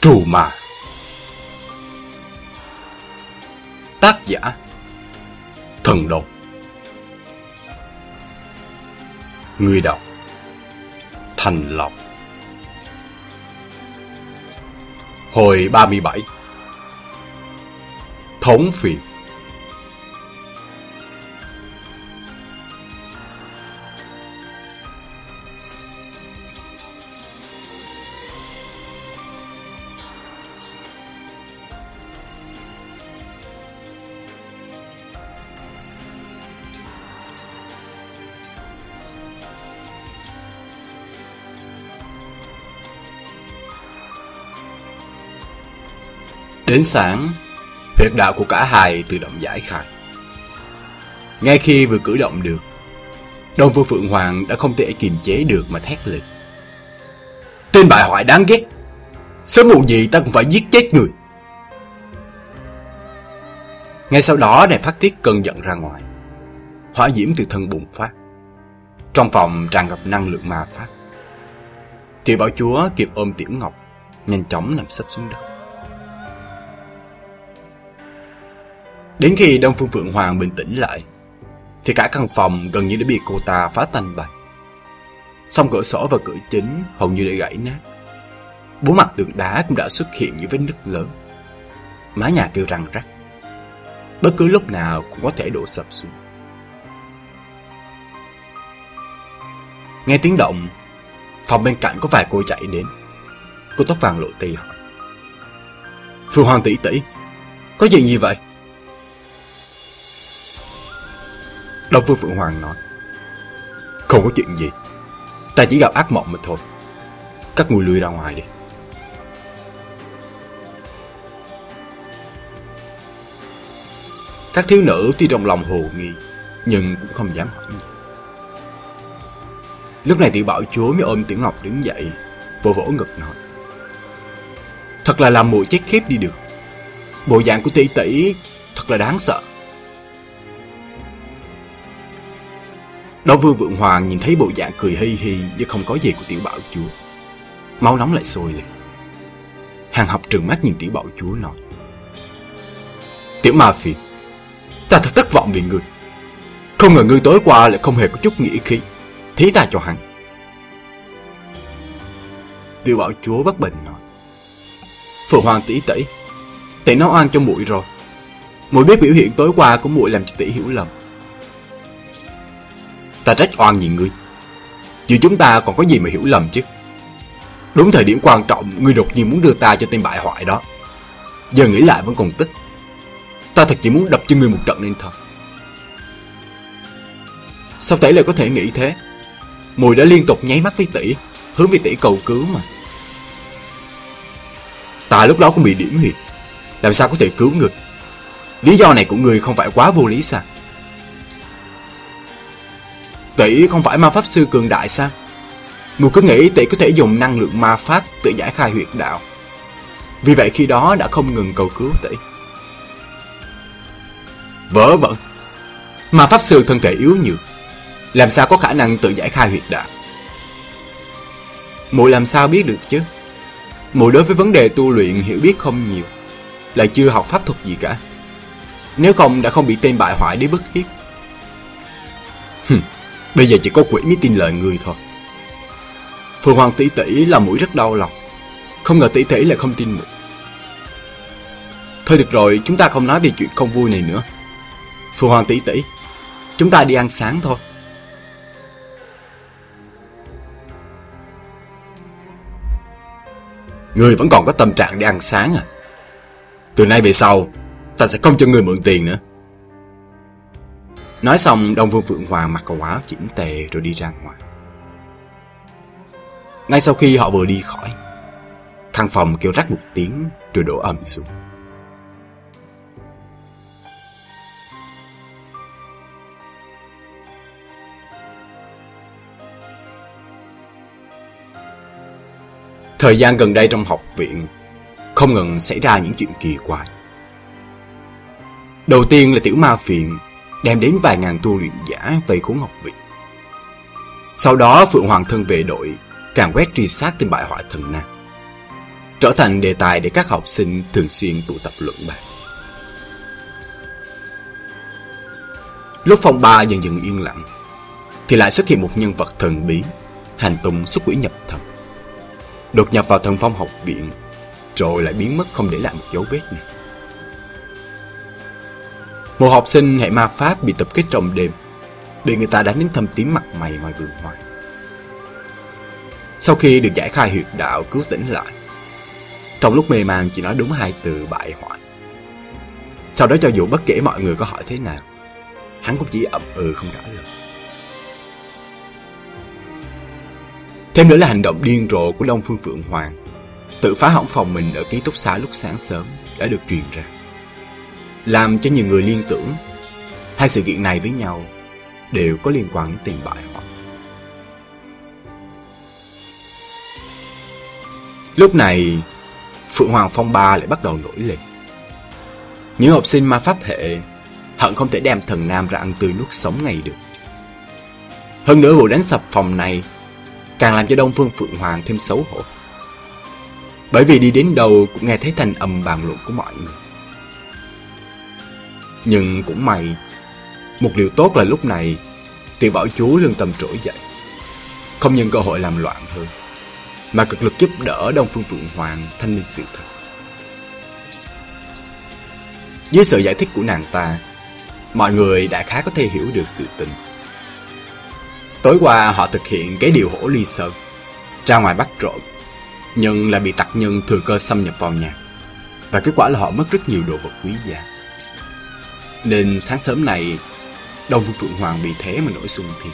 Trù mà. Tác giả Thần Độc Người đọc Thành Lộc. Hồi 37 Thống phiền. Đến sáng, huyệt đạo của cả hai tự động giải khai. Ngay khi vừa cử động được, Đông Phương Phượng Hoàng đã không thể kiềm chế được mà thét lên. Tên bại hoại đáng ghét! Sớm muộn gì ta cũng phải giết chết người! Ngay sau đó đại phát tiết cơn giận ra ngoài. Hỏa diễm từ thân bùng phát. Trong phòng tràn ngập năng lượng ma pháp. Tiểu bảo chúa kịp ôm Tiểu Ngọc, nhanh chóng nằm sấp xuống đất. Đến khi Đông Phương Phượng Hoàng bình tĩnh lại, thì cả căn phòng gần như đã bị cô ta phá tanh bạch. Song cửa sổ và cửa chính hầu như đã gãy nát. Bốn mặt tường đá cũng đã xuất hiện những vết nứt lớn. Mái nhà kêu răng rắc. Bất cứ lúc nào cũng có thể đổ sập xuống. Nghe tiếng động, phòng bên cạnh có vài cô chạy đến. Cô tóc vàng lộ tì hỏi. Phương Hoàng tỷ tỷ, có chuyện gì vậy? Đông Phương Phượng Hoàng nói, Không có chuyện gì. Ta chỉ gặp ác mộng mà thôi. Các người lui ra ngoài đi. Các thiếu nữ tuy trong lòng hồ nghi, Nhưng cũng không dám hỏi gì Lúc này tiểu bảo chúa mới ôm tiểu ngọc đứng dậy, Vỗ vỗ ngực nói, Thật là làm mùi chết khiếp đi được. Bộ dạng của tỷ tỷ Thật là đáng sợ. Đó Vương Vượng Hoàng nhìn thấy bộ dạng cười hi hi như không có gì của tiểu bảo chúa. Máu nóng lại sôi lên. Hàng học trừng mắt nhìn tiểu bảo chúa nói. Tiểu ma phiền, ta thật thất vọng vì ngươi. Không ngờ ngươi tối qua lại không hề có chút nghĩa khí. Thí ta cho hắn. Tiểu bảo chúa bất bình nói. Phượng Hoàng tỷ tỷ, tỷ nó oan cho muội rồi. Muội biết biểu hiện tối qua của muội làm cho tỷ hiểu lầm. Ta trách oan gì ngươi. Giữa chúng ta còn có gì mà hiểu lầm chứ? Đúng thời điểm quan trọng, Ngươi đột nhiên muốn đưa ta cho tên bại hoại đó. Giờ nghĩ lại vẫn còn tức. Ta thật chỉ muốn đập cho ngươi một trận nên thôi. Sao tỷ lại có thể nghĩ thế? Mùi đã liên tục nháy mắt với tỷ, Hướng về tỷ cầu cứu mà. Ta lúc đó cũng bị điểm huyệt, Làm sao có thể cứu người Lý do này của người không phải quá vô lý sao? Tỷ không phải ma pháp sư cường đại sao? Mùa cứ nghĩ tỷ có thể dùng năng lượng ma pháp tự giải khai huyệt đạo. Vì vậy khi đó đã không ngừng cầu cứu tỷ. vớ vẩn. Ma pháp sư thân thể yếu nhược. Làm sao có khả năng tự giải khai huyệt đạo? Mùi làm sao biết được chứ? Mùi đối với vấn đề tu luyện hiểu biết không nhiều. Lại chưa học pháp thuật gì cả. Nếu không đã không bị tên bại hoại đến bức hiếp. Bây giờ chỉ có quỷ mới tin lời người thôi. Phượng Hoàng tỷ tỷ là mũi rất đau lòng. Không ngờ tỷ tỷ lại không tin mũi Thôi được rồi, Chúng ta không nói về chuyện không vui này nữa. Phượng Hoàng tỷ tỷ, Chúng ta đi ăn sáng thôi. Người vẫn còn có tâm trạng để ăn sáng à? Từ nay về sau, Ta sẽ không cho người mượn tiền nữa. Nói xong Đông Vương Phượng Hoàng mặc quần áo chỉnh tề rồi đi ra ngoài. Ngay sau khi họ vừa đi khỏi, căn phòng kêu rắc một tiếng rồi đổ ầm xuống. Thời gian gần đây trong học viện không ngừng xảy ra những chuyện kỳ quái. Đầu tiên là tiểu ma phiền đem đến vài ngàn tu luyện giả vây khốn học viện. Sau đó Phượng Hoàng thân về đội càng quét truy sát tên bại hoại thần nam. trở thành đề tài để các học sinh thường xuyên tụ tập luận bàn. Lúc phòng ba dần dần yên lặng, thì lại xuất hiện một nhân vật thần bí, hành tung xuất quỷ nhập thần. Đột nhập vào thần phong học viện, rồi lại biến mất không để lại một dấu vết nào. Một học sinh hệ ma pháp bị tập kích trong đêm, bị người ta đánh đến thâm tím mặt mày ngoài vườn hoa. Sau khi được giải khai huyệt đạo cứu tỉnh lại, trong lúc mê man chỉ nói đúng hai từ bại hoại. Sau đó cho dù bất kể mọi người có hỏi thế nào, hắn cũng chỉ ậm ừ không trả lời. Thêm nữa là hành động điên rồ của Đông Phương Phượng Hoàng, tự phá hỏng phòng mình ở ký túc xá lúc sáng sớm đã được truyền ra. Làm cho nhiều người liên tưởng hai sự kiện này với nhau đều có liên quan đến tiền bại họ. Lúc này, Phượng Hoàng Phong Ba lại bắt đầu nổi lên. Những học sinh ma pháp hệ hận không thể đem thần nam ra ăn tươi nuốt sống ngay được. Hơn nữa vụ đánh sập phòng này càng làm cho Đông Phương Phượng Hoàng thêm xấu hổ. Bởi vì đi đến đâu cũng nghe thấy thành âm bàn luận của mọi người. Nhưng cũng may, một điều tốt là lúc này Tiểu Bảo Chú lương tâm trỗi dậy. Không nhân cơ hội làm loạn hơn, mà cực lực giúp đỡ Đông Phương Phượng Hoàng thanh minh sự thật. Dưới sự giải thích của nàng ta, mọi người đã khá có thể hiểu được sự tình. Tối qua họ thực hiện cái điều hổ ly sơn, ra ngoài bắt trộm, nhưng lại bị tặc nhân thừa cơ xâm nhập vào nhà. Và kết quả là họ mất rất nhiều đồ vật quý giá. Nên sáng sớm này, Đông Phương Phượng Hoàng bị thế mà nổi sùng thiên.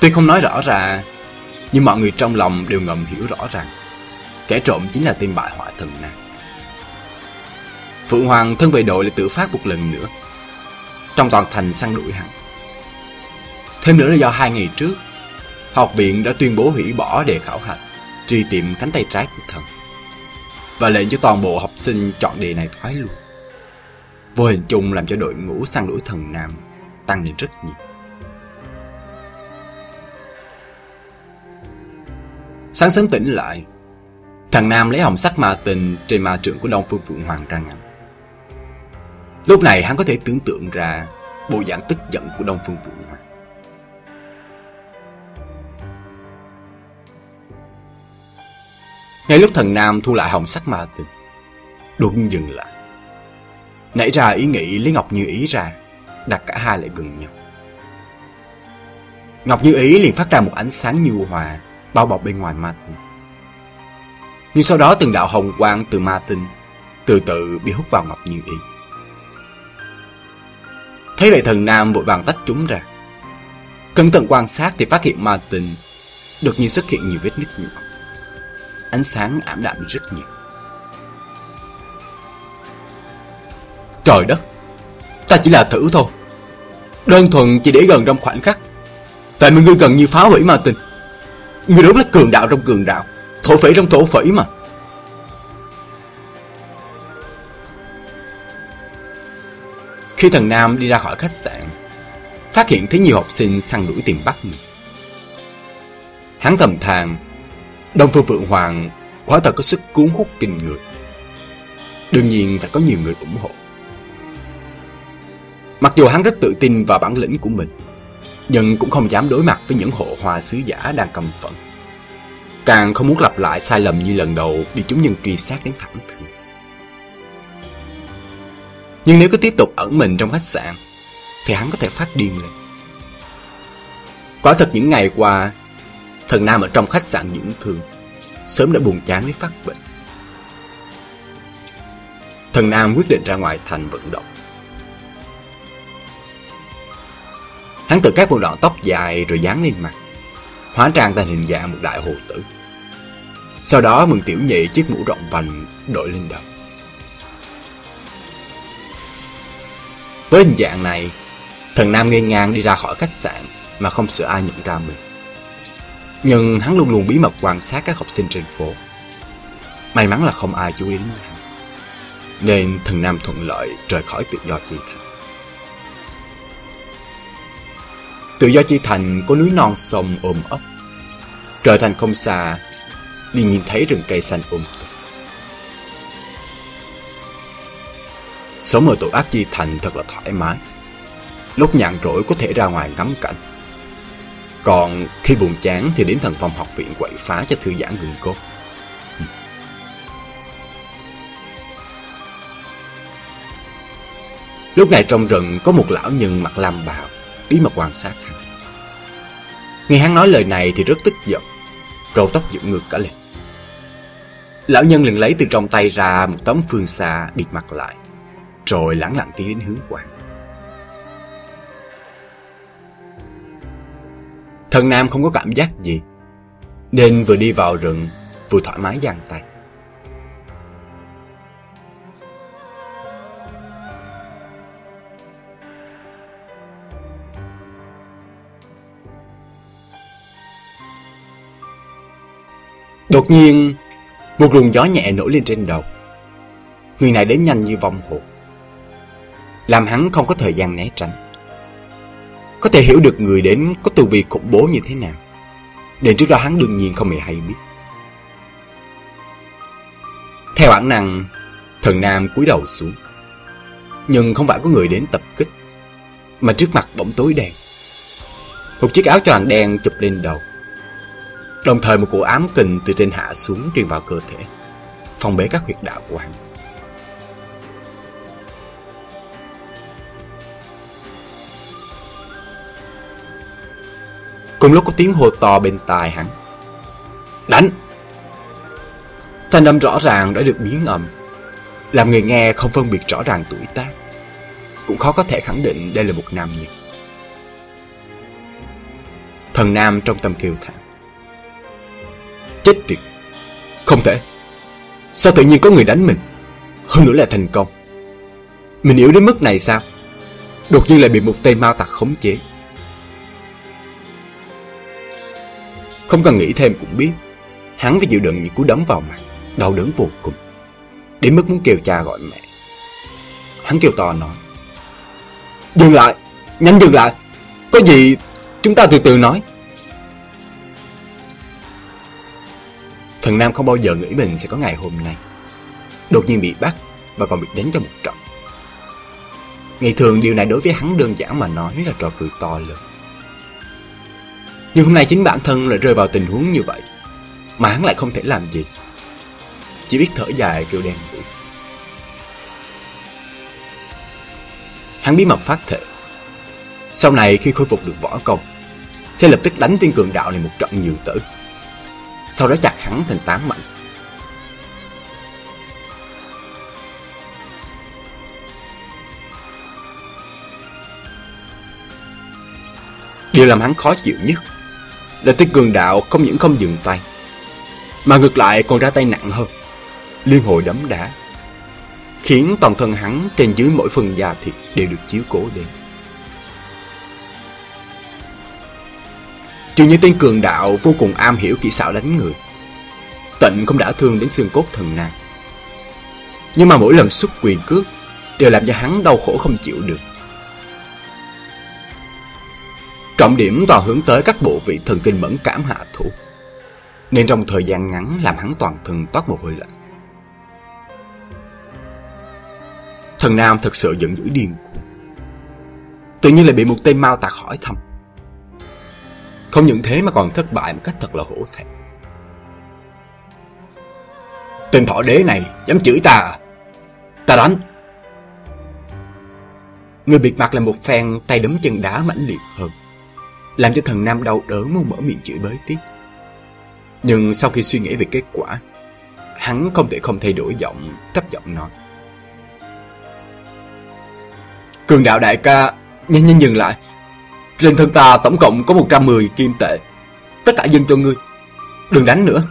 Tuy không nói rõ ra, nhưng mọi người trong lòng đều ngầm hiểu rõ rằng kẻ trộm chính là tên bại họa thần nam. Phượng Hoàng thân về đội lại tự phát một lần nữa, trong toàn thành săn đuổi hắn. Thêm nữa là do hai ngày trước, học viện đã tuyên bố hủy bỏ đề khảo hạch, truy tìm cánh tay trái của thần, và lệnh cho toàn bộ học sinh chọn đề này thoái luôn. Vô hình chung làm cho đội ngũ săn đuổi thần nam tăng lên rất nhiều. Sáng sớm tỉnh lại, Thằng Nam lấy hồng sắc ma tình trên ma trưởng của Đông Phương Phượng Hoàng ra ngắm. Lúc này hắn có thể tưởng tượng ra bộ dạng tức giận của Đông Phương Phượng Hoàng. Ngay lúc thần Nam thu lại hồng sắc ma tình, đột nhiên dừng lại. Nảy ra ý nghĩ lấy Ngọc Như Ý ra, đặt cả hai lại gần nhau. Ngọc Như Ý liền phát ra một ánh sáng nhu hòa, bao bọc bên ngoài ma tinh. Nhưng sau đó từng đạo hồng quang từ ma tinh từ từ bị hút vào Ngọc Như Ý. Thấy vậy thần nam vội vàng tách chúng ra. Cẩn thận quan sát thì phát hiện ma tinh đột nhiên xuất hiện nhiều vết nứt nhỏ. Ánh sáng ảm đạm rất nhiều. Trời đất, ta chỉ là thử thôi. Đơn thuần chỉ để gần trong khoảnh khắc. Vậy mà ngươi gần như phá hủy ma tình, Ngươi đúng là cường đạo trong cường đạo, thổ phỉ trong thổ phỉ mà. Khi thần Nam đi ra khỏi khách sạn, phát hiện thấy nhiều học sinh săn đuổi tìm bắt mình. Hắn thầm thàng Đông Phương Phượng Hoàng quả thật có sức cuốn hút kinh người. Đương nhiên phải có nhiều người ủng hộ. Mặc dù hắn rất tự tin vào bản lĩnh của mình, nhưng cũng không dám đối mặt với những hộ hòa sứ giả đang cầm phận. Càng không muốn lặp lại sai lầm như lần đầu bị chúng nhân truy sát đến thảm thương. Nhưng nếu cứ tiếp tục ẩn mình trong khách sạn Thì hắn có thể phát điên lên Quả thật những ngày qua Thần Nam ở trong khách sạn dưỡng thương. Sớm đã buồn chán với phát bệnh. Thần Nam quyết định ra ngoài thành vận động. Hắn tự cắt một đoạn tóc dài rồi dán lên mặt Hóa trang thành hình dạng một đại hồ tử. Sau đó mừng tiểu nhị chiếc mũ rộng vành đội lên đầu. Với hình dạng này, thần Nam ngây ngang đi ra khỏi khách sạn mà không sợ ai nhận ra mình. Nhưng hắn luôn luôn bí mật quan sát các học sinh trên phố. May mắn là không ai chú ý đến hắn. Nên thần Nam thuận lợi rời khỏi tự do chi thành. Tự do chi thành có núi non sông ôm ấp. trời thành không xa, liền nhìn thấy rừng cây xanh um tùm. Sống ở tổ ác chi thành thật là thoải mái. Lúc nhàn rỗi có thể ra ngoài ngắm cảnh. Còn khi buồn chán thì đến thần phòng học viện quậy phá cho thư giãn gừng cốt. Lúc này trong rừng có một lão nhân mặt lam bào, bí mật quan sát hắn. Nghe hắn nói lời này thì rất tức giận, râu tóc dựng ngược cả lên. Lão nhân liền lấy từ trong tay ra một tấm phương xa bịt mặt lại, rồi lãng lặng tiến đến hướng quan. Thần Nam không có cảm giác gì, nên vừa đi vào rừng, vừa thoải mái giang tay. Đột nhiên, một luồng gió nhẹ nổi lên trên đầu. Người này đến nhanh như vong hồn. Làm hắn không có thời gian né tránh. Có thể hiểu được người đến có tu vi khủng bố như thế nào. Nên trước đó hắn đương nhiên không hề hay biết. Theo bản năng, thần nam cúi đầu xuống. Nhưng không phải có người đến tập kích, mà trước mặt bỗng tối đen. Một chiếc áo choàng đen chụp lên đầu. Đồng thời một cổ ám kình từ trên hạ xuống truyền vào cơ thể, phong bế các huyệt đạo của hắn. Cùng lúc có tiếng hô to bên tai hắn. Đánh! Thanh âm rõ ràng đã được biến âm, làm người nghe không phân biệt rõ ràng tuổi tác. Cũng khó có thể khẳng định đây là một nam nhân. Thần nam trong tâm kêu thảm. Chết tiệt Không thể Sao tự nhiên có người đánh mình Hơn nữa là thành công Mình yếu đến mức này sao Đột nhiên lại bị một tay mau tặc khống chế Không cần nghĩ thêm cũng biết Hắn phải chịu đựng những cú đấm vào mặt, Đau đớn vô cùng Đến mức muốn kêu cha gọi mẹ Hắn kêu to nói, Dừng lại, Nhanh dừng lại Có gì chúng ta từ từ nói Thần Nam không bao giờ nghĩ mình sẽ có ngày hôm nay. Đột nhiên bị bắt và còn bị đánh cho một trận. Ngày thường điều này đối với hắn đơn giản mà nói là trò cười to lớn. Nhưng hôm nay chính bản thân lại rơi vào tình huống như vậy, mà hắn lại không thể làm gì. Chỉ biết thở dài kêu đen đủi. Hắn bí mật phát thể. Sau này khi khôi phục được võ công, sẽ lập tức đánh tiên cường đạo này một trận nhiều tử sau đó chặt hắn thành tám mảnh. Điều làm hắn khó chịu nhất là tên cường đạo không những không dừng tay, mà ngược lại còn ra tay nặng hơn, liên hồi đấm đá, khiến toàn thân hắn trên dưới mỗi phần da thịt đều được chiếu cố đến. Trừ như tên cường đạo vô cùng am hiểu kỹ xảo đánh người. Tịnh không đã thương đến xương cốt thần nàng. Nhưng mà mỗi lần xuất quyền cước Đều làm cho hắn đau khổ không chịu được. Trọng điểm toàn hướng tới các bộ vị thần kinh mẫn cảm hạ thủ Nên trong thời gian ngắn làm hắn toàn thân toát mồ hôi lạnh Thần Nam thật sự giận dữ điên cuồng Tự nhiên lại bị một tên mau tạc hỏi thăm không những thế mà còn thất bại một cách thật là hổ thẹn. Tên thọ đế này dám chửi ta à? Ta đánh. Người bịt mặt là một phen tay đấm chân đá mãnh liệt hơn. Làm cho thần nam đau đớn muốn mở miệng chửi bới tiếp. Nhưng sau khi suy nghĩ về kết quả, hắn không thể không thay đổi giọng, thấp giọng nói. Cường đạo đại ca, nhanh nhanh dừng lại, trên thân ta tổng cộng có 110 kim tệ. Tất cả dâng cho ngươi. Đừng đánh nữa.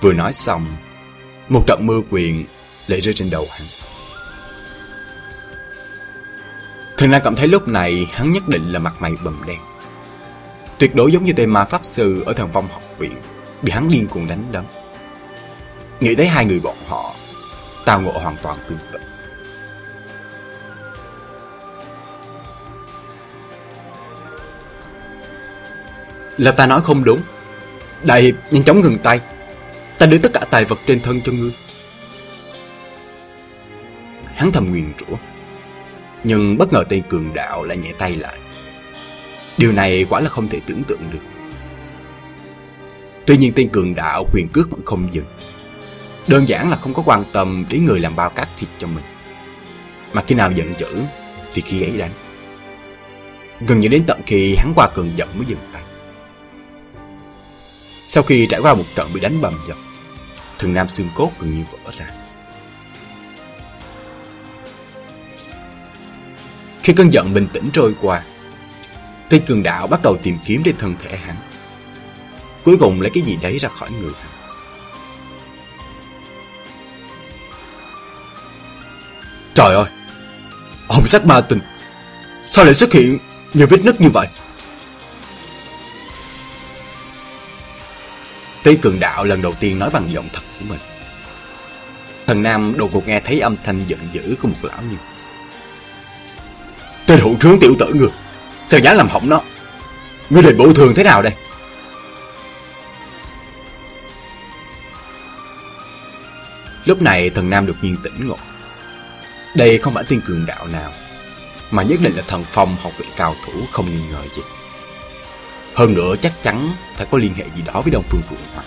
Vừa nói xong Một trận mưa quyền lại rơi trên đầu hắn. Thần Nam cảm thấy lúc này hắn nhất định là mặt mày bầm đen Tuyệt đối giống như tên ma pháp sư ở thần phong học viện, Bị hắn điên cuồng đánh đấm Nghĩ tới hai người bọn họ, Tao ngộ hoàn toàn tương tự Là ta nói không đúng. Đại hiệp nhanh chóng ngừng tay. Ta đưa tất cả tài vật trên thân cho ngươi. Hắn thầm nguyền rủa. Nhưng bất ngờ tên cường đạo lại nhẹ tay lại. Điều này quả là không thể tưởng tượng được. Tuy nhiên tên cường đạo huyền cước vẫn không dừng. Đơn giản là không có quan tâm đến người làm bao cát thịt cho mình. Mà khi nào giận dữ thì khi ấy đánh. Gần như đến tận khi hắn qua cường giận mới dừng tay. Sau khi trải qua một trận bị đánh bầm dập, thần nam xương cốt gần như vỡ ra. Khi cơn giận bình tĩnh trôi qua, Tây cường đạo bắt đầu tìm kiếm trên thân thể hắn. Cuối cùng lấy cái gì đấy ra khỏi người hắn. Trời ơi! Hồng sắc ma tinh! Sao lại xuất hiện nhiều vết nứt như vậy? Tây cường đạo lần đầu tiên nói bằng giọng thật của mình. Thần Nam đột ngột nghe thấy âm thanh giận dữ của một lão nhân. Tên hữu trướng tiểu tử người! Sao dám làm hỏng nó? Ngươi định bổ thường thế nào đây? Lúc này thần Nam đột nhiên tỉnh ngộ. Đây không phải tiên cường đạo nào, Mà nhất định là thần phong học viện cao thủ không nghi ngờ gì. Hơn nữa chắc chắn phải có liên hệ gì đó với Đông Phương Phượng Hoàng.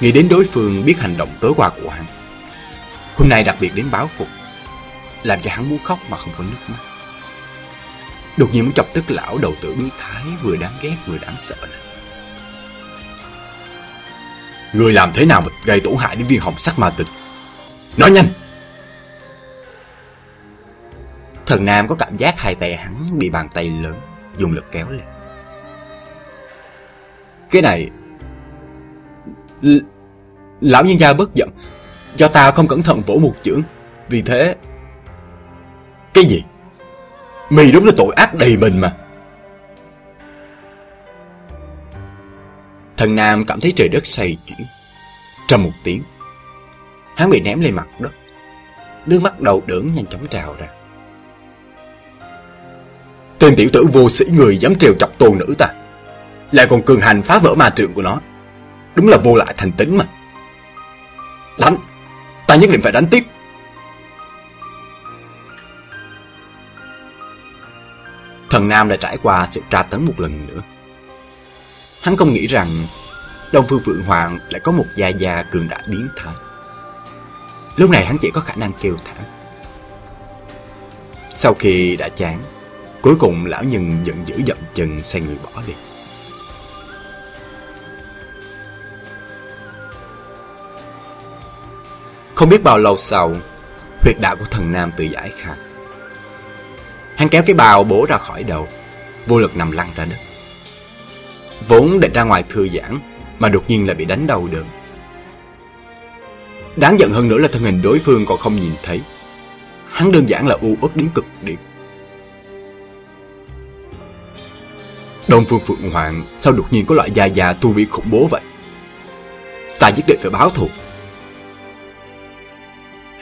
Nghĩ đến đối phương biết hành động tối qua của hắn Hôm nay đặc biệt đến báo phục, làm cho hắn muốn khóc mà không có nước mắt. Đột nhiên muốn chọc tức lão đầu tử biến thái vừa đáng ghét vừa đáng sợ này. Người làm thế nào mà gây tổn hại đến viên hồng sắc ma tịch? Nói nhanh! Thần Nam có cảm giác hai tay hắn bị bàn tay lớn, dùng lực kéo lên. Cái này... L... Lão nhân gia bất giận Do ta không cẩn thận vỗ một chưởng Vì thế cái gì? Mày đúng là tội ác đầy mình mà. Thần Nam cảm thấy trời đất xoay chuyển. Trong một tiếng, hắn bị ném lên mặt đất. Nước mắt đầu đớn nhanh chóng trào ra. Tên tiểu tử vô sĩ người dám trèo chọc tôn nữ ta. Lại còn cường hành phá vỡ ma trường của nó. Đúng là vô lại thành tính mà. Đánh! Ta nhất định phải đánh tiếp. Thần Nam đã trải qua sự tra tấn một lần nữa. Hắn không nghĩ rằng Đông Phương Phượng Hoàng lại có một gia gia cường đại biến thái. Lúc này hắn chỉ có khả năng kêu thảm. Sau khi đã chán, cuối cùng lão nhân giận dữ dậm chân xoay người bỏ đi. Không biết bao lâu sau, huyệt đạo của thần Nam tự giải khai. Hắn kéo cái bào bổ ra khỏi đầu, vô lực nằm lăn ra đất. Vốn định ra ngoài thư giãn, mà đột nhiên lại bị đánh đầu đớn. Đáng giận hơn nữa là thân hình đối phương còn không nhìn thấy. Hắn đơn giản là u uất đến cực điểm. Đông Phương Phượng Hoàng sao đột nhiên có loại già già tu vi khủng bố vậy? Ta nhất định phải báo thù.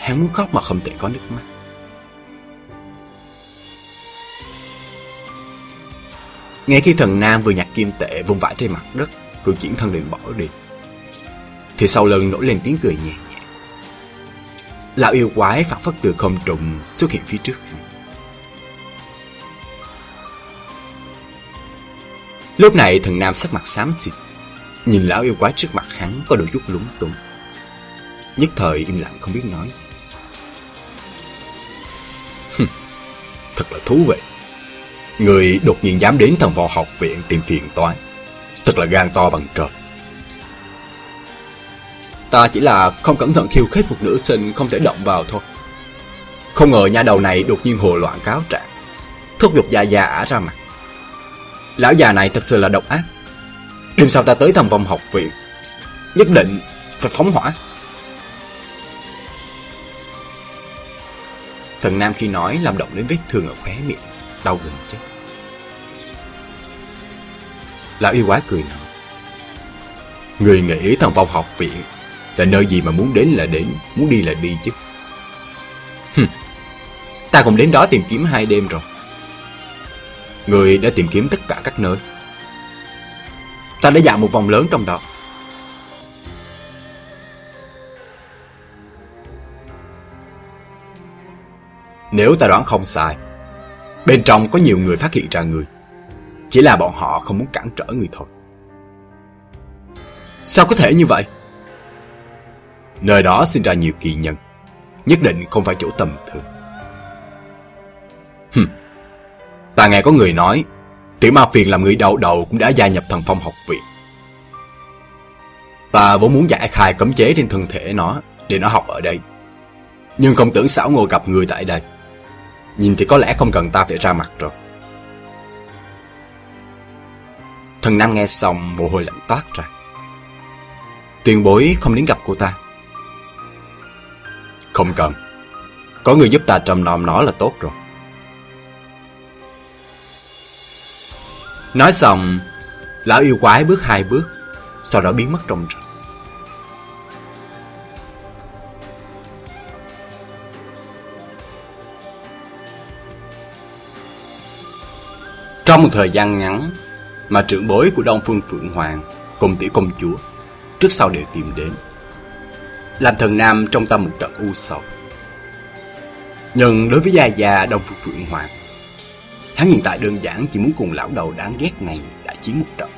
Hắn muốn khóc mà không thể có nước mắt. Ngay khi thần nam vừa nhặt kim tệ vung vãi trên mặt đất Rồi chuyển thân định bỏ đi, Thì sau lưng nổi lên tiếng cười nhẹ nhẹ, Lão yêu quái phản phất từ không trùng xuất hiện phía trước hắn Lúc này thần nam sắc mặt xám xịt, Nhìn lão yêu quái trước mặt hắn có đôi chút lúng túng, Nhất thời im lặng không biết nói gì Thật là thú vị Người đột nhiên dám đến thần võ học viện tìm phiền toái. Thật là gan to bằng trời. Ta chỉ là không cẩn thận khiêu khích một nữ sinh không thể động vào thôi. Không ngờ nhà đầu này đột nhiên hồ loạn cáo trạng. Thúc giục già già ả ra mặt. Lão già này thật sự là độc ác. Đêm sau ta tới thần vong học viện. Nhất định phải phóng hỏa. Thần Nam khi nói làm động đến vết thương ở khóe miệng đau gần chết. Lão yêu quái cười nói. Người nghĩ thần phong học viện là nơi gì mà muốn đến là đến, muốn đi là đi chứ. Hừm, ta cũng đến đó tìm kiếm hai đêm rồi. Người đã tìm kiếm tất cả các nơi. Ta đã dạo một vòng lớn trong đó. Nếu ta đoán không sai, bên trong có nhiều người phát hiện ra người. Chỉ là bọn họ không muốn cản trở người thôi. Sao có thể như vậy? Nơi đó sinh ra nhiều kỳ nhân, nhất định không phải chỗ tầm thường. Hừm. Ta nghe có người nói, tiểu ma phiền làm người đầu đầu cũng đã gia nhập thần phong học viện. Ta vốn muốn giải khai cấm chế trên thân thể nó để nó học ở đây. Nhưng không tưởng xảo ngồi gặp người tại đây. Nhìn thì có lẽ không cần ta phải ra mặt rồi. Thần Nam nghe xong mồ hôi lạnh toát ra. Tuyên bối không đến gặp cô ta. Không cần. Có người giúp ta trầm nòm nó là tốt rồi. Nói xong, lão yêu quái bước hai bước, sau đó biến mất trong rừng. Trong một thời gian ngắn mà trưởng bối của Đông Phương Phượng Hoàng cùng tỷ công chúa trước sau đều tìm đến. Làm thần nam trong tâm một trận u sầu. Nhưng đối với Gia Gia Đông Phương Phượng Hoàng, hắn hiện tại đơn giản chỉ muốn cùng lão đầu đáng ghét này đại chiến một trận.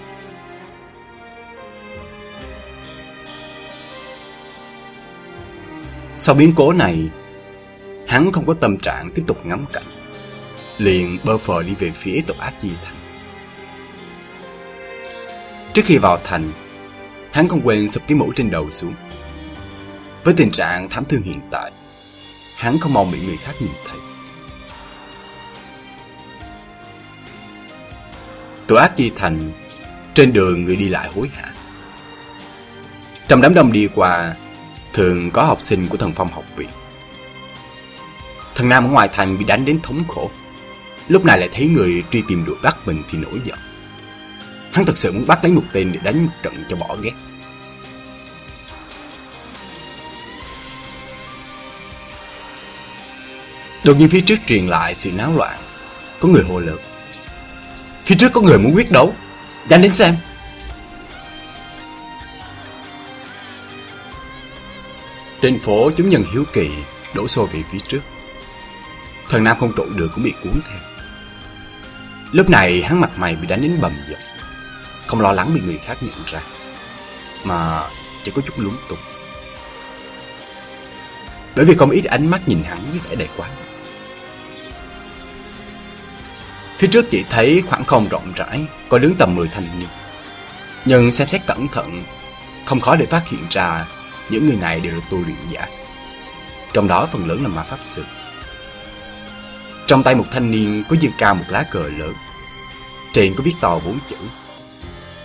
Sau biến cố này, hắn không có tâm trạng tiếp tục ngắm cảnh liền bơ phờ đi về phía tổ ác chi thành. Trước khi vào thành, hắn không quên sụp cái mũ trên đầu xuống. Với tình trạng thảm thương hiện tại, hắn không mong bị người khác nhìn thấy. Tổ ác chi thành, trên đường người đi lại hối hả. Trong đám đông đi qua, thường có học sinh của thần phong học viện. Thần Nam ở ngoài thành bị đánh đến thống khổ. Lúc này lại thấy người truy tìm đuổi bắt mình thì nổi giận. Hắn thật sự muốn bắt lấy một tên để đánh một trận cho bỏ ghét. Đột nhiên phía trước truyền lại sự náo loạn. Có người hồ lực Phía trước có người muốn quyết đấu. Nhanh đến xem. Trên phố, chúng nhân hiếu kỳ đổ xô về phía trước. Thần Nam không trụ được cũng bị cuốn theo. Lúc này hắn mặt mày bị đánh đến bầm dập. Không lo lắng bị người khác nhận ra, Mà chỉ có chút lúng túng. Bởi vì không ít ánh mắt nhìn hắn với vẻ đầy quá Phía trước chỉ thấy khoảng không rộng rãi, Có đứng tầm 10 thanh niên. Nhưng xem xét cẩn thận, Không khó để phát hiện ra Những người này đều là tu luyện giả. Trong đó phần lớn là ma pháp sư trong tay một thanh niên có dơ cao một lá cờ lớn. Trên có viết to bốn chữ.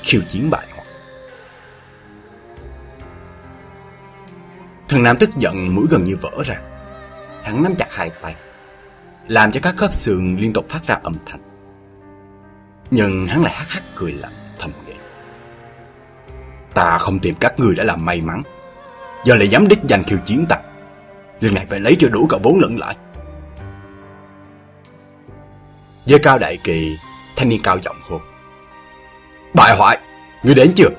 Khiêu chiến bại hoại. Thần Nam tức giận, mũi gần như vỡ ra. Hắn nắm chặt hai tay. Làm cho các khớp xương liên tục phát ra âm thanh. Nhưng hắn lại hắc hắc cười lạnh, thầm nghĩ. Ta không tìm các người đã làm may mắn. Giờ lại dám đích danh khiêu chiến ta. Lần này phải lấy cho đủ cả vốn lẫn lại. Dơ cao đại kỳ, thanh niên cao giọng hô. Bại hoại, người đến chưa?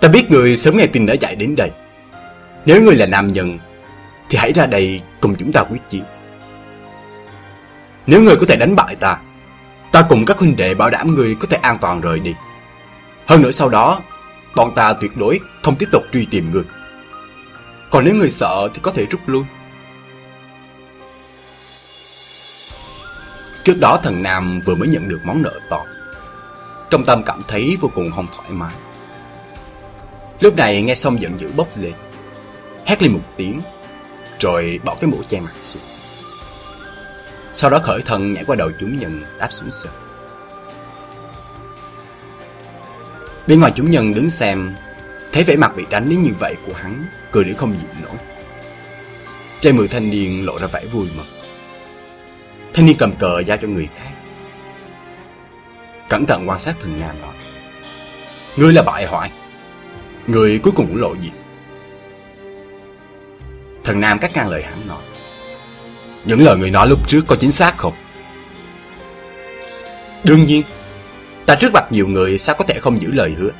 Ta biết người sớm nghe tin đã chạy đến đây. Nếu người là nam nhân, thì hãy ra đây cùng chúng ta quyết chiến. Nếu người có thể đánh bại ta, ta cùng các huynh đệ bảo đảm người có thể an toàn rời đi. Hơn nữa sau đó, bọn ta tuyệt đối không tiếp tục truy tìm người. Còn nếu người sợ thì có thể rút lui. Trước đó thần Nam vừa mới nhận được món nợ to. Trong tâm cảm thấy vô cùng không thoải mái. Lúc này nghe xong giận dữ bốc lên. Hét lên một tiếng, rồi bỏ cái mũ che mặt xuống. Sau đó khởi thân nhảy qua đầu chúng nhân đáp xuống sân. Bên ngoài chúng nhân đứng xem, thấy vẻ mặt bị đánh đến như vậy của hắn, cười đến không nhịn nổi. Trên mười thanh niên lộ ra vẻ vui mừng. Thanh niên cầm cờ giao cho người khác Cẩn thận quan sát thần Nam nói Ngươi là bại hoại Người cuối cùng cũng lộ diện Thần Nam cắt ngang lời hắn nói Những lời người nói lúc trước có chính xác không? Đương nhiên, ta trước mặt nhiều người sao có thể không giữ lời hứa.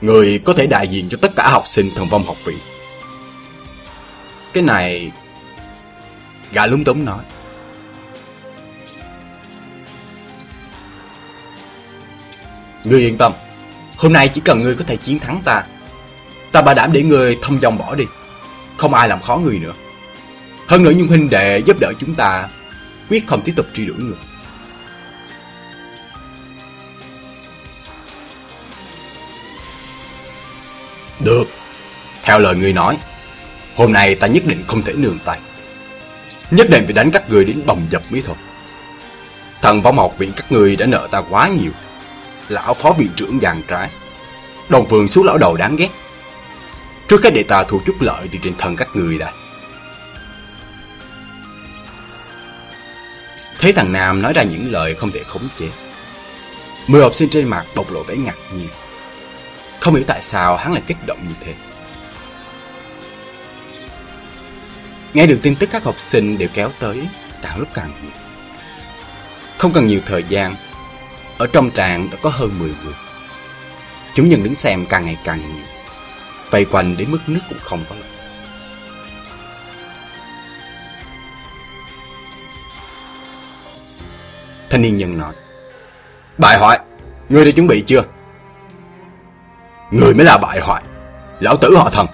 Người có thể đại diện cho tất cả học sinh thần vong học viện. Cái này... Gã lúng túng nói. Ngươi yên tâm, hôm nay chỉ cần ngươi có thể chiến thắng ta, ta bảo đảm để ngươi thông dòng bỏ đi, không ai làm khó ngươi nữa. Hơn nữa những huynh đệ giúp đỡ chúng ta, quyết không tiếp tục truy đuổi ngươi. Được, theo lời ngươi nói, hôm nay ta nhất định không thể nương tay. Nhất định phải đánh các người đến bầm dập mới thôi. Thần võ học viện các người đã nợ ta quá nhiều lão phó viện trưởng dàn trái. Đồng phường xuống lão đầu đáng ghét. Trước hết để ta thu chút lợi từ trên thân các người đã. Thấy thằng Nam nói ra những lời không thể khống chế. Mười học sinh trên mặt bộc lộ vẻ ngạc nhiên. Không hiểu tại sao hắn lại kích động như thế. Nghe được tin tức các học sinh đều kéo tới, càng lúc càng nhiều. Không cần nhiều thời gian, ở trong tràng đã có hơn 10 người. Chúng nhân đứng xem càng ngày càng nhiều. Vây quanh đến mức nước cũng không có lợi. Thanh niên nhân nói Bại hoại, ngươi đã chuẩn bị chưa? Người mới là bại hoại Lão tử họ thần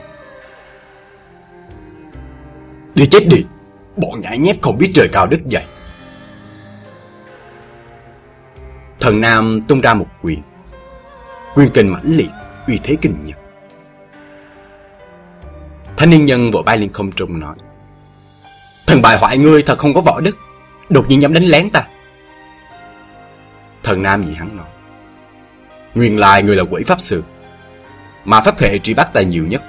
Đi chết đi Bọn nhãi nhép không biết trời cao đất dày Thần Nam tung ra một quyền. Quyền kình mãnh liệt, uy thế kinh nhật. Thanh niên nhân vội bay lên không trung nói. Thần bài hoại ngươi thật không có võ đức, đột nhiên dám đánh lén ta. Thần Nam nhìn hắn nói. Nguyên lai ngươi là quỷ pháp sư, mà pháp hệ truy bắt ta nhiều nhất.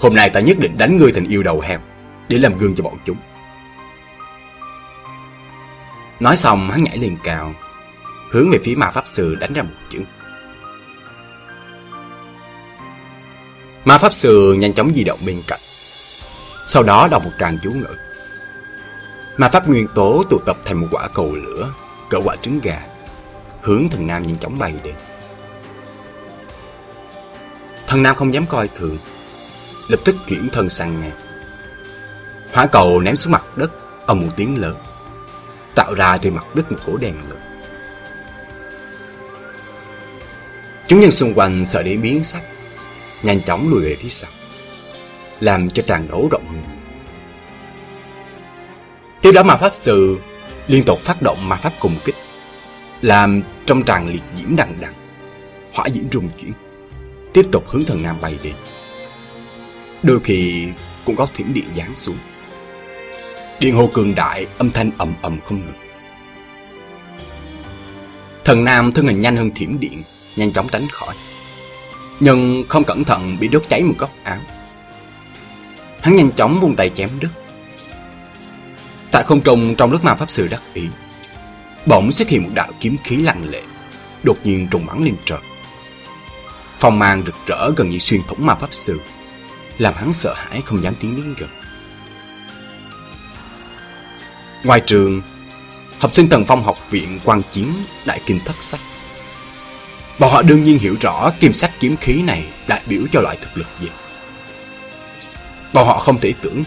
Hôm nay ta nhất định đánh ngươi thành yêu đầu heo, để làm gương cho bọn chúng. Nói xong hắn nhảy lên cao hướng về phía ma pháp sư đánh ra một chữ. Ma pháp sư nhanh chóng di động bên cạnh. Sau đó đọc một tràng chú ngữ. Ma pháp nguyên tố tụ tập thành một quả cầu lửa, cỡ quả trứng gà, hướng thần nam nhanh chóng bay đến. Thần nam không dám coi thường, lập tức chuyển thân sang ngang. Hỏa cầu ném xuống mặt đất ở một tiếng lớn, tạo ra trên mặt đất một hố đèn lửa. Chúng nhân xung quanh sợ đến biến sắc, nhanh chóng lùi về phía sau, làm cho tràn đấu rộng hơn. Tiếp đó mà pháp sư liên tục phát động ma pháp cùng kích, làm trong tràn liệt diễm đằng đằng, hỏa diễm rung chuyển, tiếp tục hướng thần nam bay đến. Đôi khi cũng có thiểm điện giáng xuống. Điện hồ cường đại, âm thanh ầm ầm không ngừng. Thần nam thân hình nhanh hơn thiểm điện, nhanh chóng tránh khỏi. Nhưng không cẩn thận bị đốt cháy một góc áo. Hắn nhanh chóng vung tay chém đứt. Tại không trung trong lúc ma pháp sư đắc ý, bỗng xuất hiện một đạo kiếm khí lặng lệ, đột nhiên trùng bắn lên trời. Phong mang rực rỡ gần như xuyên thủng ma pháp sư, làm hắn sợ hãi không dám tiến đến gần. Ngoài trường, học sinh tần phong học viện quan chiến đại kinh thất sắc. Bọn họ đương nhiên hiểu rõ kim sắc kiếm khí này đại biểu cho loại thực lực gì. Bọn họ không thể tưởng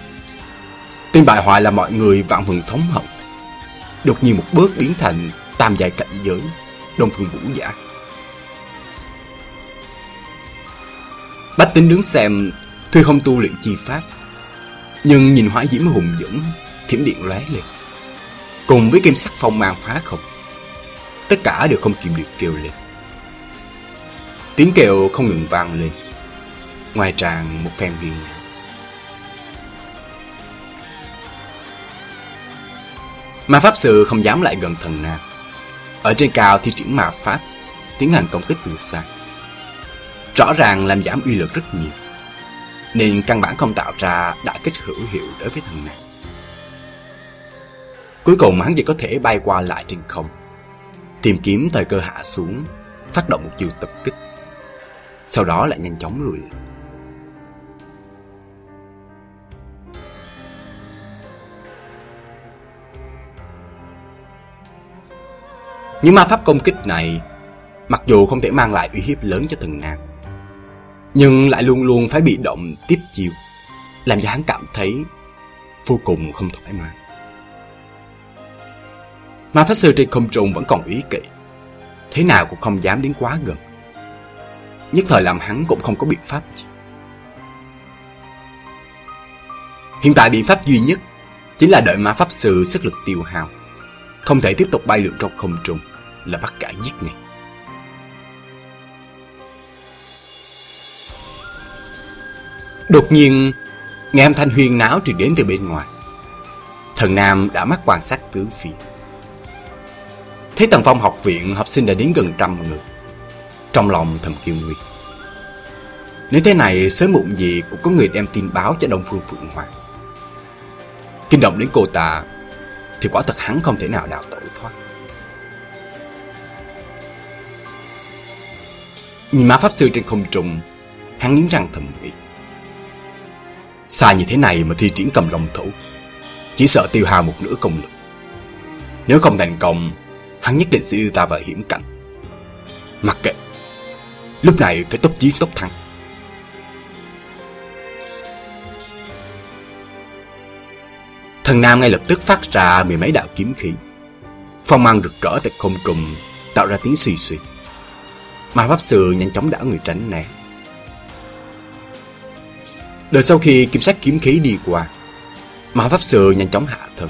Tên bại hoại là mọi người vạn phần thống hận Đột nhiên một bước biến thành tam dài cảnh giới Đông phương vũ giả Bách tính đứng xem Tuy không tu luyện chi pháp Nhưng nhìn hỏa diễm hùng dũng Thiểm điện lóe lên Cùng với kim sắc phong mang phá không. Tất cả đều không kìm được kêu lên. Tiếng kêu không ngừng vang lên, Ngoài tràng một phen huyền nhã Ma Pháp Sư không dám lại gần thần nam. Ở trên cao thi triển ma Pháp, Tiến hành công kích từ xa. Rõ ràng làm giảm uy lực rất nhiều, Nên căn bản không tạo ra đã kích hữu hiệu đối với thần nam. Cuối cùng hắn chỉ có thể bay qua lại trên không Tìm kiếm thời cơ hạ xuống Phát động một chiều tập kích sau đó lại nhanh chóng lùi lại. Những ma pháp công kích này, mặc dù không thể mang lại uy hiếp lớn cho thần Nam, nhưng lại luôn luôn phải bị động tiếp chiêu, làm cho hắn cảm thấy vô cùng không thoải mái. Ma pháp sư trên không trung vẫn còn ý kỵ, thế nào cũng không dám đến quá gần. Nhất thời làm hắn cũng không có biện pháp gì. Hiện tại biện pháp duy nhất chính là đợi ma pháp sư sức lực tiêu hao, không thể tiếp tục bay lượn trong không trung là bắt cả giết ngay. Đột nhiên, nghe âm thanh huyên náo truyền đến từ bên ngoài. Thần Nam đã mắt quan sát tứ phía. Thấy tầng phong học viện học sinh đã đến gần trăm người. Trong lòng thầm kiêu nguy Nếu thế này sớm muộn gì cũng có người đem tin báo cho Đông Phương Phượng Hoàng. Kinh động đến cô ta thì quả thật hắn không thể nào đào tẩu thoát. Nhìn má pháp sư trên không trung, hắn nghiến răng thầm nghĩ. Xa như thế này mà thi triển cầm long thủ, chỉ sợ tiêu hao một nửa công lực. Nếu không thành công, hắn nhất định sẽ đưa ta vào hiểm cảnh. Mặc kệ, lúc này phải tốc chiến tốc thắng. Thần Nam ngay lập tức phát ra mười mấy đạo kiếm khí. Phong mang rực rỡ tại không trùng tạo ra tiếng suy suy. Ma Pháp Sư nhanh chóng đảo người tránh né. Đợi sau khi kiểm sát kiếm khí đi qua, Ma Pháp Sư nhanh chóng hạ thân.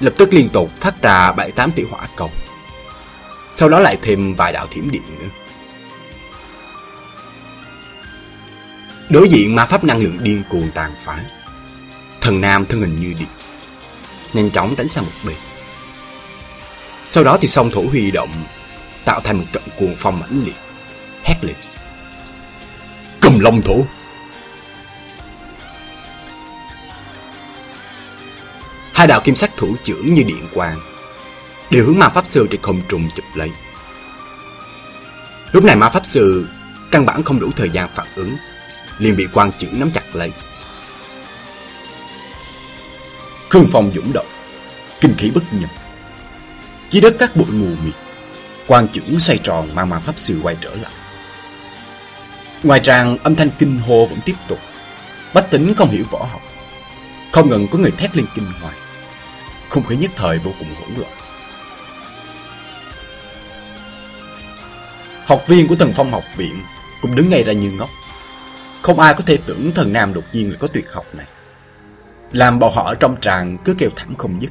Lập tức liên tục phát ra bảy tám tiểu hỏa cầu. Sau đó lại thêm vài đạo thiểm điện nữa. Đối diện ma pháp năng lượng điên cuồng tàn phá, Thần Nam thân hình như điện, Nhanh chóng đánh sang một bên Sau đó thì song thủ huy động, Tạo thành một trận cuồng phong mãnh liệt, Hét lên Cầm long thủ. Hai đạo kim sắc thủ trưởng như điện quang, Đều hướng ma pháp sư trên không trùng chụp lấy. Lúc này ma pháp sư Căn bản không đủ thời gian phản ứng, liền bị quan trưởng nắm chặt lấy. Khương phong dũng động, Kinh khí bất nhập. Dưới đất các bụi mù mịt quan trưởng xoay tròn mang ma pháp sư quay trở lại. Ngoài tràng, âm thanh kinh hô vẫn tiếp tục. Bách tính không hiểu võ học, Không ngừng có người thét lên kinh hoàng. Không khí nhất thời vô cùng hỗn loạn Học viên của thần phong học viện Cũng đứng ngay ra như ngốc Không ai có thể tưởng thần nam đột nhiên lại có tuyệt học này làm bọn họ ở trong tràng cứ kêu thảm không dứt.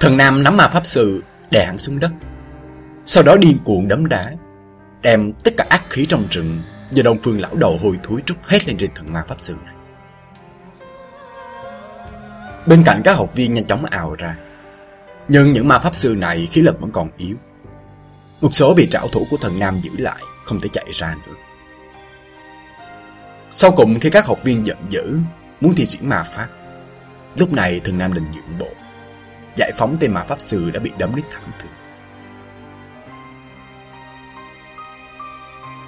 Thần Nam nắm ma pháp sư đè hẳn xuống đất. Sau đó điên cuồng đấm đá, đem tất cả ác khí trong rừng do Đông Phương lão đầu hôi thối trút hết lên trên thần ma pháp sư này. Bên cạnh các học viên nhanh chóng ào ra. Nhưng những ma pháp sư này khí lực vẫn còn yếu. Một số bị trảo thủ của thần Nam giữ lại, không thể chạy ra nữa. Sau cùng khi các học viên giận dữ, muốn thi triển ma pháp, lúc này thần Nam định nhượng bộ, giải phóng tên ma pháp sư đã bị đấm đến thẳng thương.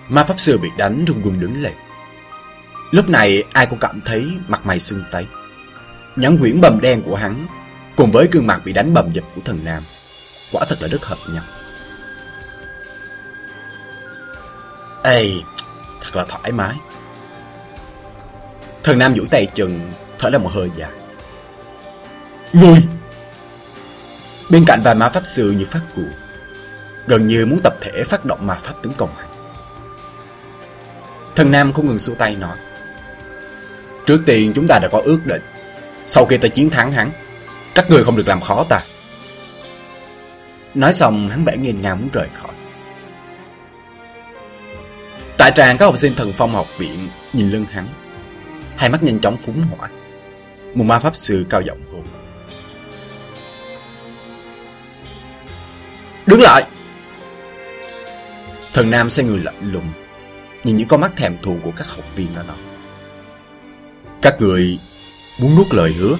Ma pháp sư bị đánh rung rung đứng lên. Lúc này ai cũng cảm thấy mặt mày sưng tấy. Nhãn quyển bầm đen của hắn cùng với gương mặt bị đánh bầm dập của thần Nam quả thật là rất hợp nhau. Ê, thật là thoải mái. Thần Nam duỗi tay chừng thở ra một hơi dài. Ngươi! Bên cạnh vài ma pháp sư như phát cuồng, gần như muốn tập thể phát động ma pháp tấn công hắn. Thần Nam không ngừng xua tay nói. Trước tiên chúng ta đã có ước định, sau khi ta chiến thắng hắn, các người không được làm khó ta. Nói xong hắn vẽ nghiền ngang muốn rời khỏi. Tại tràng các học sinh thần phong học viện nhìn lưng hắn hai mắt nhanh chóng phúng hỏa. Một ma pháp sư cao giọng hô. Đứng lại! Thần Nam xoay người lạnh lùng, nhìn những con mắt thèm thù của các học viên đó nói. Các người muốn nuốt lời hứa.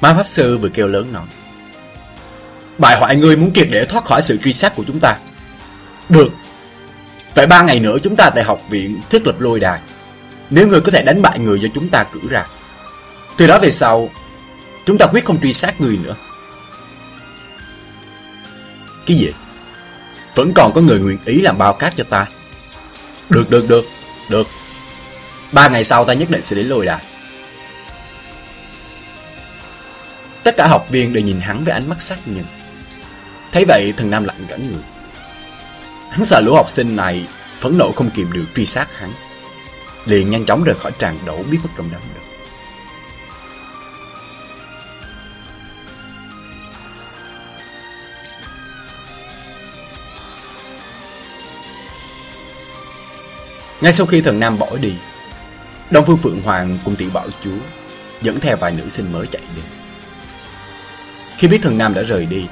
Ma Pháp Sư vừa kêu lớn nói. bài hoại ngươi muốn triệt để thoát khỏi sự truy sát của chúng ta. Được, Vậy ba ngày nữa chúng ta tại học viện thiết lập lôi đài. Nếu người có thể đánh bại người do chúng ta cử ra. Từ đó về sau, Chúng ta quyết không truy sát người nữa. Cái gì? Vẫn còn có người nguyện ý làm bao cát cho ta. Được, được, được, được. Ba ngày sau ta nhất định sẽ đến lôi đài. Tất cả học viên đều nhìn hắn với ánh mắt xác nhận. Thấy vậy thần Nam lạnh cả người. Hắn sợ lũ học sinh này phẫn nộ không kìm được truy sát hắn. Liền nhanh chóng rời khỏi tràng đổ biết mất trong đám đông. Ngay sau khi thần Nam bỏ đi, Đông Phương Phượng Hoàng cùng tỷ bảo chúa dẫn theo vài nữ sinh mới chạy đến. Khi biết thần Nam đã rời đi,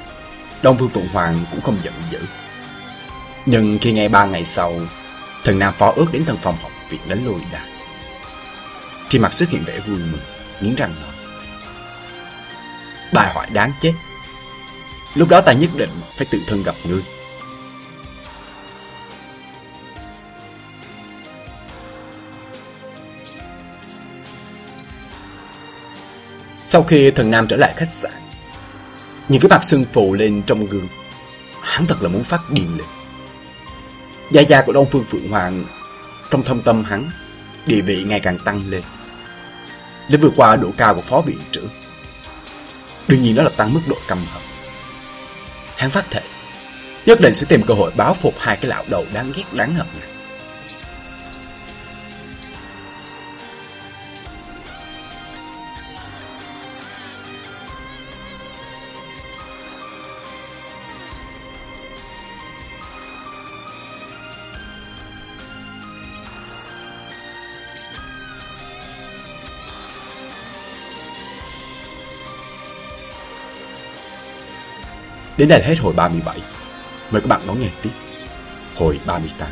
Đông Phương Phượng Hoàng cũng không giận dữ. Nhưng khi ngay ba ngày sau, thần Nam phó ước đến thần phòng học viện đánh lùi đà. Trên mặt xuất hiện vẻ vui mừng, nghiến răng nói. Bài hỏi đáng chết. Lúc đó ta nhất định phải tự thân gặp ngươi. Sau khi thần Nam trở lại khách sạn, những cái mặt sưng phù lên trong gương, hắn thật là muốn phát điên lên. Gia gia của Đông Phương Phượng Hoàng trong thâm tâm hắn, địa vị ngày càng tăng lên. Để vượt qua độ cao của phó viện trưởng. Đương nhiên đó là tăng mức độ căm hận. Hắn phát thể, nhất định sẽ tìm cơ hội báo phục hai cái lão đầu đáng ghét đáng hận này. Đến đây là hết hồi 37. Mời các bạn đón nghe tiếp hồi 38.